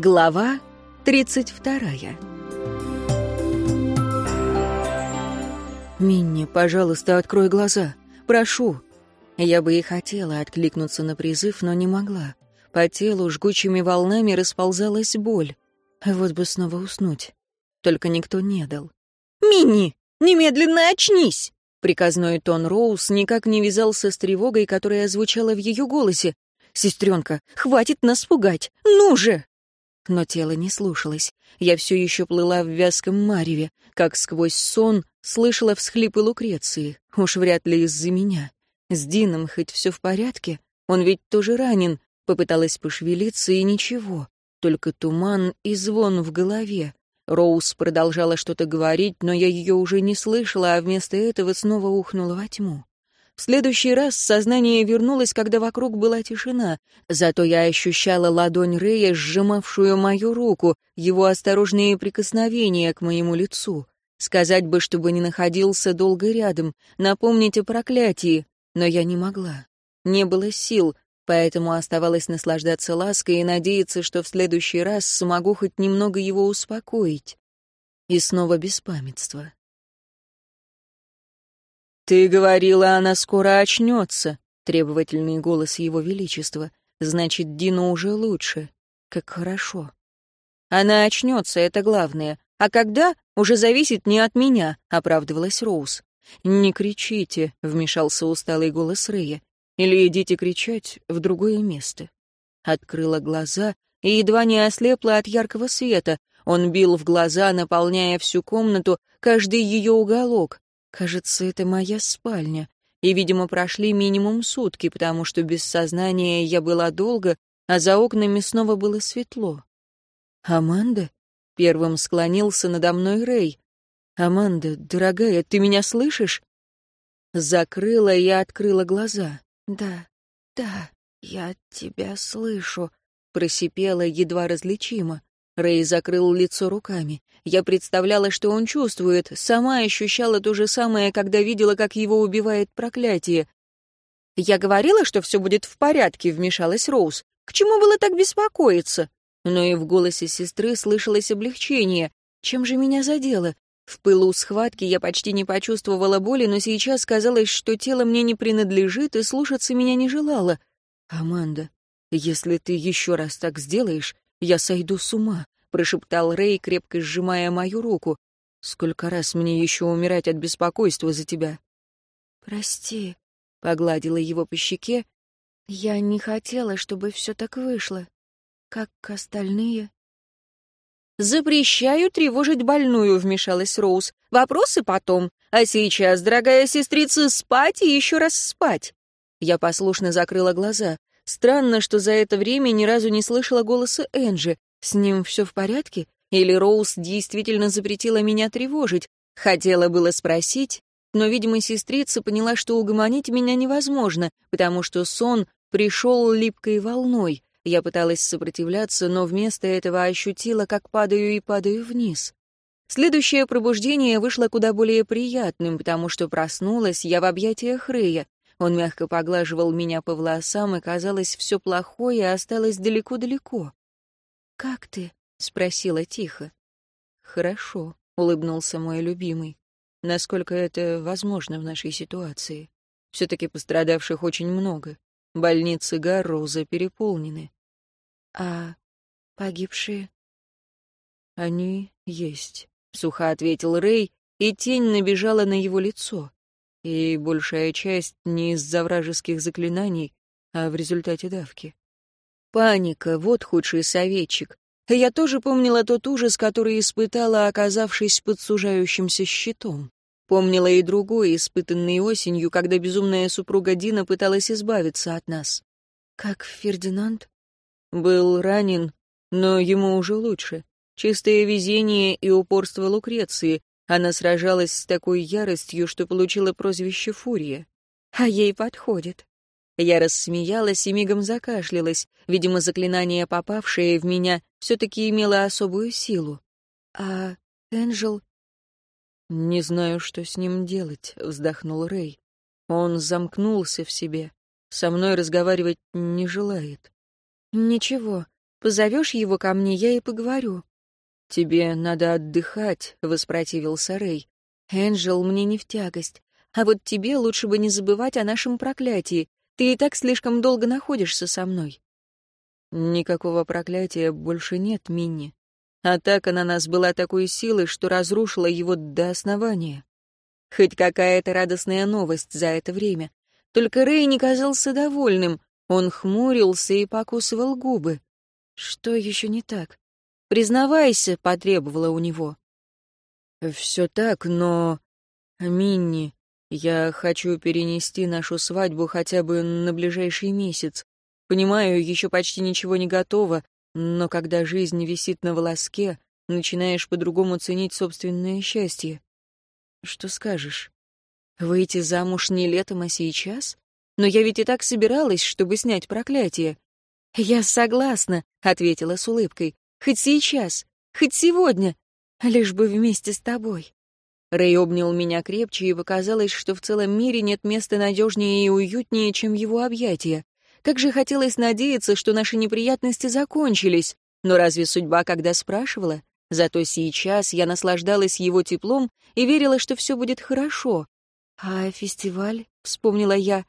Глава 32 «Минни, пожалуйста, открой глаза. Прошу». Я бы и хотела откликнуться на призыв, но не могла. По телу жгучими волнами расползалась боль. Вот бы снова уснуть. Только никто не дал. «Минни, немедленно очнись!» Приказной тон Роуз никак не вязался с тревогой, которая звучала в ее голосе. «Сестренка, хватит нас пугать! Ну же!» Но тело не слушалось. Я все еще плыла в вязком мареве, как сквозь сон слышала всхлипы Лукреции. Уж вряд ли из-за меня. С Дином хоть все в порядке? Он ведь тоже ранен. Попыталась пошевелиться, и ничего. Только туман и звон в голове. Роуз продолжала что-то говорить, но я ее уже не слышала, а вместо этого снова ухнула во тьму. В следующий раз сознание вернулось, когда вокруг была тишина. Зато я ощущала ладонь Рэя, сжимавшую мою руку, его осторожные прикосновения к моему лицу. Сказать бы, чтобы не находился долго рядом, напомнить о проклятии, но я не могла. Не было сил, поэтому оставалось наслаждаться лаской и надеяться, что в следующий раз смогу хоть немного его успокоить. И снова беспамятство. «Ты говорила, она скоро очнется», — требовательный голос его величества. «Значит, Дину уже лучше. Как хорошо». «Она очнется, это главное. А когда, уже зависит не от меня», — оправдывалась Роуз. «Не кричите», — вмешался усталый голос Рэя. «Или идите кричать в другое место». Открыла глаза и едва не ослепла от яркого света. Он бил в глаза, наполняя всю комнату, каждый ее уголок. Кажется, это моя спальня. И, видимо, прошли минимум сутки, потому что без сознания я была долго, а за окнами снова было светло. «Аманда?» — первым склонился надо мной Рэй. «Аманда, дорогая, ты меня слышишь?» Закрыла и открыла глаза. «Да, да, я тебя слышу», — просипела едва различимо. Рэй закрыл лицо руками. Я представляла, что он чувствует, сама ощущала то же самое, когда видела, как его убивает проклятие. «Я говорила, что все будет в порядке», — вмешалась Роуз. «К чему было так беспокоиться?» Но и в голосе сестры слышалось облегчение. Чем же меня задело? В пылу схватки я почти не почувствовала боли, но сейчас казалось, что тело мне не принадлежит и слушаться меня не желало. «Аманда, если ты еще раз так сделаешь, я сойду с ума», — прошептал Рэй, крепко сжимая мою руку. «Сколько раз мне еще умирать от беспокойства за тебя?» «Прости», — погладила его по щеке. «Я не хотела, чтобы все так вышло. Как остальные?» «Запрещаю тревожить больную», — вмешалась Роуз. «Вопросы потом. А сейчас, дорогая сестрица, спать и еще раз спать». Я послушно закрыла глаза. Странно, что за это время ни разу не слышала голоса Энджи. С ним все в порядке? Или Роуз действительно запретила меня тревожить? Хотела было спросить, но, видимо, сестрица поняла, что угомонить меня невозможно, потому что сон пришел липкой волной. Я пыталась сопротивляться, но вместо этого ощутила, как падаю и падаю вниз. Следующее пробуждение вышло куда более приятным, потому что проснулась я в объятиях Рэя. Он мягко поглаживал меня по волосам, и, казалось, все плохое осталось далеко-далеко. «Как ты?» — спросила тихо. «Хорошо», — улыбнулся мой любимый. «Насколько это возможно в нашей ситуации? Все-таки пострадавших очень много. Больницы Гарроуза переполнены». «А погибшие?» «Они есть», — сухо ответил Рэй, и тень набежала на его лицо и большая часть не из-за вражеских заклинаний, а в результате давки. Паника — вот худший советчик. Я тоже помнила тот ужас, который испытала, оказавшись под сужающимся щитом. Помнила и другой, испытанный осенью, когда безумная супруга Дина пыталась избавиться от нас. Как Фердинанд? Был ранен, но ему уже лучше. Чистое везение и упорство Лукреции, она сражалась с такой яростью, что получила прозвище Фурия. А ей подходит. Я рассмеялась и мигом закашлялась. Видимо, заклинание, попавшее в меня, все-таки имело особую силу. А Энджел... «Не знаю, что с ним делать», — вздохнул Рэй. Он замкнулся в себе. Со мной разговаривать не желает. «Ничего, Позовешь его ко мне, я и поговорю». «Тебе надо отдыхать», — воспротивился Рэй. «Энджел, мне не в тягость. А вот тебе лучше бы не забывать о нашем проклятии. Ты и так слишком долго находишься со мной». «Никакого проклятия больше нет, Минни. Атака на нас была такой силой, что разрушила его до основания. Хоть какая-то радостная новость за это время. Только Рэй не казался довольным. Он хмурился и покусывал губы. Что еще не так? «Признавайся», — потребовала у него. «Все так, но...» «Минни, я хочу перенести нашу свадьбу хотя бы на ближайший месяц. Понимаю, еще почти ничего не готово, но когда жизнь висит на волоске, начинаешь по-другому ценить собственное счастье. Что скажешь? Выйти замуж не летом, а сейчас? Но я ведь и так собиралась, чтобы снять проклятие. Я согласна, ответила с улыбкой. Хоть сейчас, хоть сегодня, лишь бы вместе с тобой. Рэй обнял меня крепче, и показалось, что в целом мире нет места надежнее и уютнее, чем его объятия. Как же хотелось надеяться, что наши неприятности закончились. Но разве судьба когда спрашивала? Зато сейчас я наслаждалась его теплом и верила, что все будет хорошо. «А фестиваль?» — вспомнила я.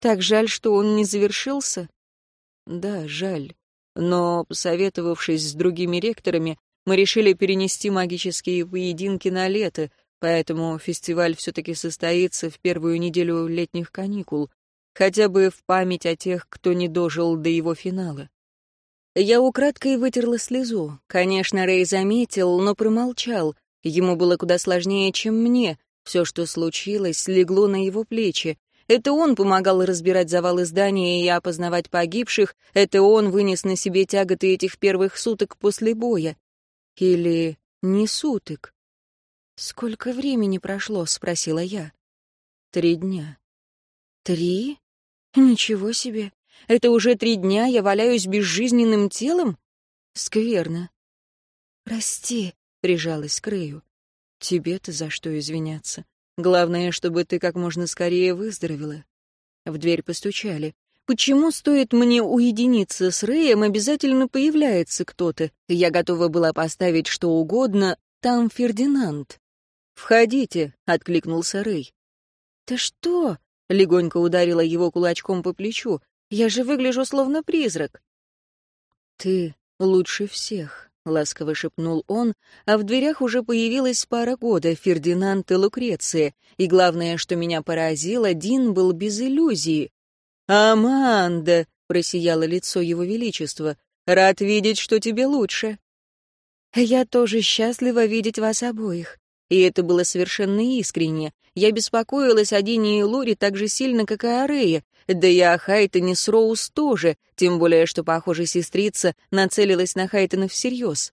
«Так жаль, что он не завершился». «Да, жаль. Но, посоветовавшись с другими ректорами, мы решили перенести магические поединки на лето, поэтому фестиваль все-таки состоится в первую неделю летних каникул, хотя бы в память о тех, кто не дожил до его финала. Я украдкой вытерла слезу. Конечно, Рэй заметил, но промолчал. Ему было куда сложнее, чем мне. Все, что случилось, легло на его плечи. Это он помогал разбирать завалы здания и опознавать погибших. Это он вынес на себе тяготы этих первых суток после боя. Или не суток. «Сколько времени прошло?» — спросила я. «Три дня». «Три? Ничего себе! Это уже три дня я валяюсь безжизненным телом? Скверно. Прости, прижалась к Рэю. Тебе-то за что извиняться? Главное, чтобы ты как можно скорее выздоровела. В дверь постучали. Почему стоит мне уединиться с Рэем, обязательно появляется кто-то? Я готова была поставить что угодно. Там Фердинанд. «Входите», — откликнулся Рэй. «Ты что?» — легонько ударила его кулачком по плечу. Я же выгляжу словно призрак». «Ты лучше всех», — ласково шепнул он, а в дверях уже появилась пара года, Фердинанд и Лукреция, и главное, что меня поразило, Дин был без иллюзии. «Аманда!» — просияло лицо его величества. «Рад видеть, что тебе лучше». «Я тоже счастлива видеть вас обоих». И это было совершенно искренне. Я беспокоилась о Дине и Лоре так же сильно, как и о Рее, да и о Хайтоне с Роуз тоже, тем более, что, похоже, сестрица нацелилась на Хайтона всерьез.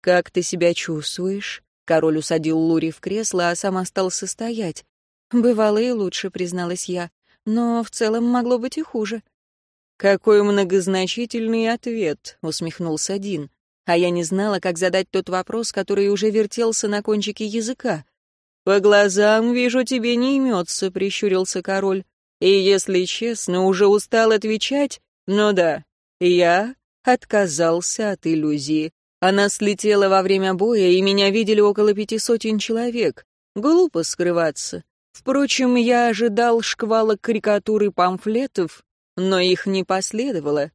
«Как ты себя чувствуешь?» Король усадил Лури в кресло, а сам остался стоять. «Бывало и лучше», — призналась я, «но в целом могло быть и хуже». «Какой многозначительный ответ», — усмехнулся Дин. А я не знала, как задать тот вопрос, который уже вертелся на кончике языка. «По глазам, вижу, тебе не имется», — прищурился король. И, если честно, уже устал отвечать, но да, я отказался от иллюзии. Она слетела во время боя, и меня видели около пяти сотен человек. Глупо скрываться. Впрочем, я ожидал шквала карикатур и памфлетов, но их не последовало.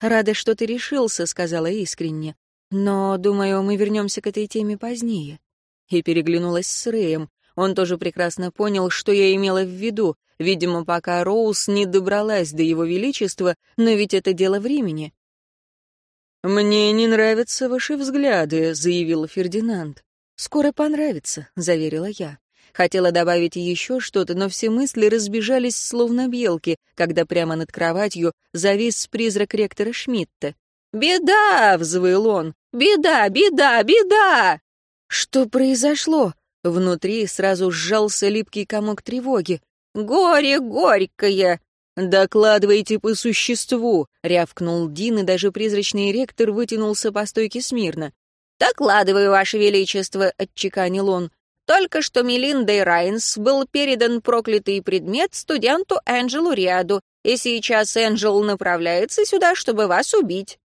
«Рада, что ты решился», — сказала искренне. «Но, думаю, мы вернемся к этой теме позднее». И переглянулась с Рэем. Он тоже прекрасно понял, что я имела в виду. Видимо, пока Роуз не добралась до его величества, но ведь это дело времени. «Мне не нравятся ваши взгляды», — заявил Фердинанд. «Скоро понравится», — заверила я. Хотела добавить еще что-то, но все мысли разбежались, словно белки, когда прямо над кроватью завис призрак ректора Шмидта. «Беда!» — взвыл он. «Беда! Беда! Беда!» «Что произошло?» Внутри сразу сжался липкий комок тревоги. «Горе горькое!» «Докладывайте по существу!» — рявкнул Дин, и даже призрачный ректор вытянулся по стойке смирно. «Докладываю, Ваше Величество!» — отчеканил он. «Только что Мелиндой Райнс был передан проклятый предмет студенту Энджелу Риаду, и сейчас Энджел направляется сюда, чтобы вас убить».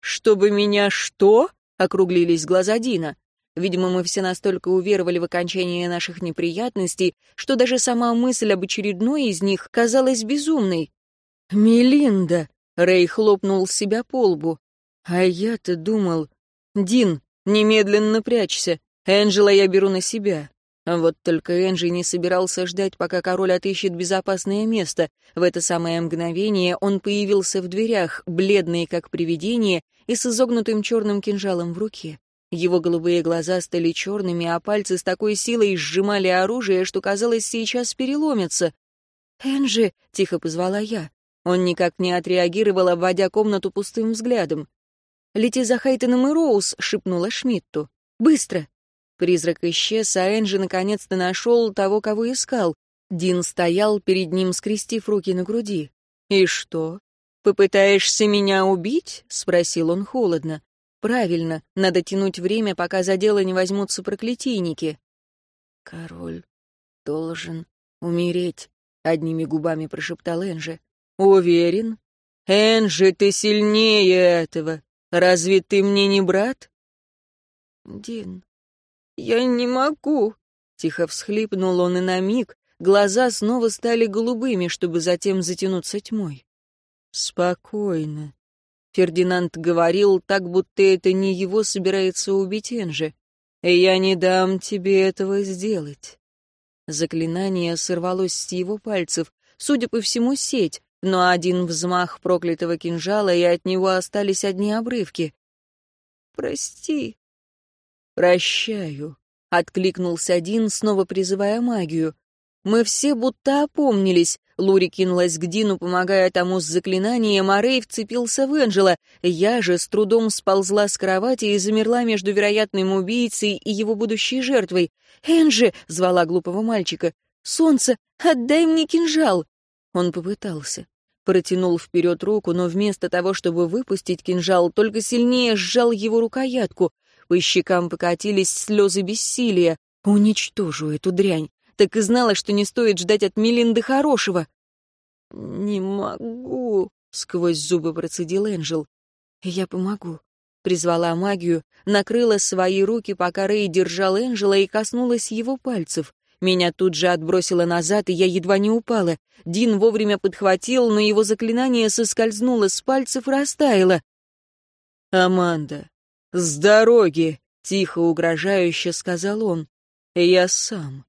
«Чтобы меня что?» — округлились глаза Дина. Видимо, мы все настолько уверовали в окончание наших неприятностей, что даже сама мысль об очередной из них казалась безумной. «Мелинда!» — Рэй хлопнул себя по лбу. «А я-то думал...» «Дин, немедленно прячься. Энджела я беру на себя». Вот только Энджи не собирался ждать, пока король отыщет безопасное место. В это самое мгновение он появился в дверях, бледный как привидение и с изогнутым черным кинжалом в руке. Его голубые глаза стали черными, а пальцы с такой силой сжимали оружие, что, казалось, сейчас переломятся. «Энджи!» — тихо позвала я. Он никак не отреагировал, обводя комнату пустым взглядом. «Лети за Хайтоном и Роуз!» — шепнула Шмидту. «Быстро!» Призрак исчез, а Энджи наконец-то нашел того, кого искал. Дин стоял перед ним, скрестив руки на груди. «И что? Попытаешься меня убить?» — спросил он холодно. Правильно, надо тянуть время, пока за дело не возьмутся проклятийники. Король должен умереть, одними губами прошептал Энжи. Уверен? Энжи, ты сильнее этого. Разве ты мне не брат? Дин, я не могу. Тихо всхлипнул он и на миг, глаза снова стали голубыми, чтобы затем затянуться тьмой. Спокойно. Фердинанд говорил так, будто это не его собирается убить Энжи. «Я не дам тебе этого сделать». Заклинание сорвалось с его пальцев, судя по всему, сеть, но один взмах проклятого кинжала, и от него остались одни обрывки. «Прости». «Прощаю», — откликнулся один, снова призывая магию. Мы все будто опомнились. Лури кинулась к Дину, помогая тому с заклинанием, а Рэй вцепился в Энджела. Я же с трудом сползла с кровати и замерла между вероятным убийцей и его будущей жертвой. «Энджи!» — звала глупого мальчика. «Солнце! Отдай мне кинжал!» Он попытался. Протянул вперед руку, но вместо того, чтобы выпустить кинжал, только сильнее сжал его рукоятку. По щекам покатились слезы бессилия. «Уничтожу эту дрянь! Так и знала, что не стоит ждать от Мелинды хорошего. «Не могу», — сквозь зубы процедил Энджел. «Я помогу», — призвала магию, накрыла свои руки, пока Рэй держал Энджела и коснулась его пальцев. Меня тут же отбросило назад, и я едва не упала. Дин вовремя подхватил, но его заклинание соскользнуло с пальцев растаяло. «Аманда, с дороги!» — тихо, угрожающе сказал он. «Я сам».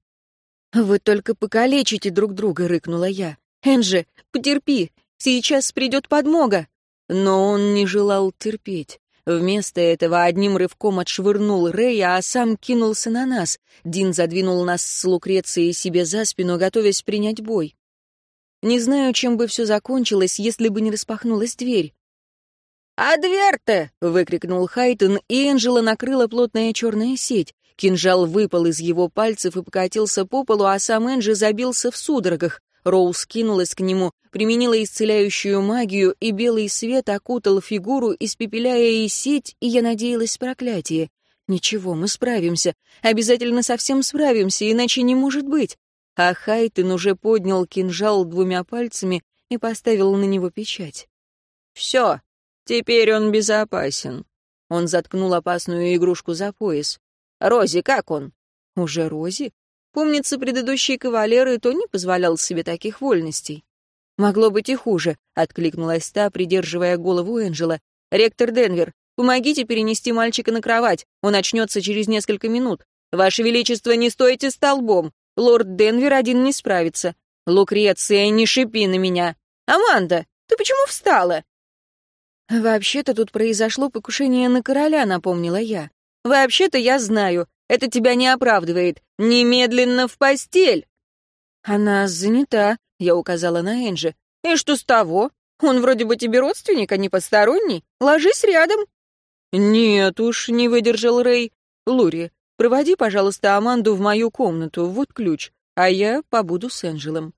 «Вы только покалечите друг друга», — рыкнула я. «Энджи, потерпи, сейчас придет подмога». Но он не желал терпеть. Вместо этого одним рывком отшвырнул Рэя, а сам кинулся на нас. Дин задвинул нас с Лукрецией себе за спину, готовясь принять бой. Не знаю, чем бы все закончилось, если бы не распахнулась дверь. «Адверте!» — выкрикнул Хайтон, и Энджела накрыла плотная черная сеть. Кинжал выпал из его пальцев и покатился по полу, а сам Энджи забился в судорогах. Роуз кинулась к нему, применила исцеляющую магию, и белый свет окутал фигуру, испепеляя и сеть, и я надеялась проклятие. Ничего, мы справимся. Обязательно совсем справимся, иначе не может быть. А Хайтен уже поднял кинжал двумя пальцами и поставил на него печать. «Все, теперь он безопасен». Он заткнул опасную игрушку за пояс. Рози, как он? Уже Рози? Помнится, предыдущий кавалер и то не позволял себе таких вольностей. Могло быть и хуже, откликнулась та, придерживая голову Энджела. Ректор Денвер, помогите перенести мальчика на кровать. Он очнется через несколько минут. Ваше Величество, не стойте столбом. Лорд Денвер один не справится. Лукреция, не шипи на меня. Аманда, ты почему встала? Вообще-то тут произошло покушение на короля, напомнила я. Вообще-то я знаю, это тебя не оправдывает. Немедленно в постель!» «Она занята», — я указала на Энджи. «И что с того? Он вроде бы тебе родственник, а не посторонний. Ложись рядом». «Нет уж», — не выдержал Рэй. «Лури, проводи, пожалуйста, Аманду в мою комнату, вот ключ, а я побуду с Энджелом».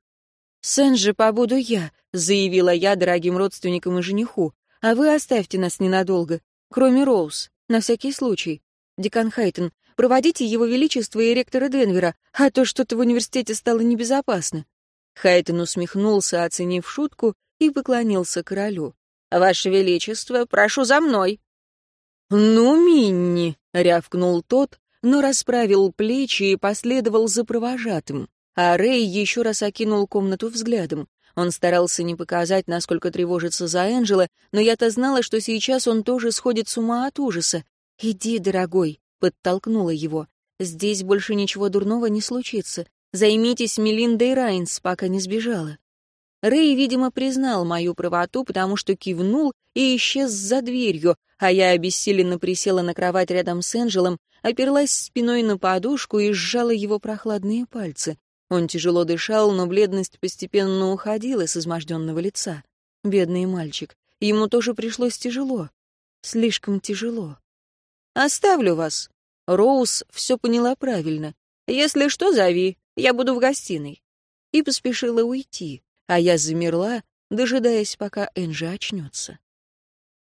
«С Энджи побуду я», — заявила я дорогим родственникам и жениху. «А вы оставьте нас ненадолго, кроме Роуз, на всякий случай. Декан Хайтон, проводите его величество и ректора Денвера, а то что-то в университете стало небезопасно». Хайтон усмехнулся, оценив шутку, и поклонился королю. «Ваше величество, прошу за мной!» «Ну, Минни!» — рявкнул тот, но расправил плечи и последовал за провожатым. А Рэй еще раз окинул комнату взглядом. Он старался не показать, насколько тревожится за Энджела, но я-то знала, что сейчас он тоже сходит с ума от ужаса. «Иди, дорогой», — подтолкнула его. «Здесь больше ничего дурного не случится. Займитесь Мелиндой Райнс, пока не сбежала». Рэй, видимо, признал мою правоту, потому что кивнул и исчез за дверью, а я обессиленно присела на кровать рядом с Энджелом, оперлась спиной на подушку и сжала его прохладные пальцы. Он тяжело дышал, но бледность постепенно уходила с изможденного лица. Бедный мальчик. Ему тоже пришлось тяжело. Слишком тяжело. «Оставлю вас». Роуз все поняла правильно. «Если что, зови. Я буду в гостиной». И поспешила уйти, а я замерла, дожидаясь, пока Энджи очнется.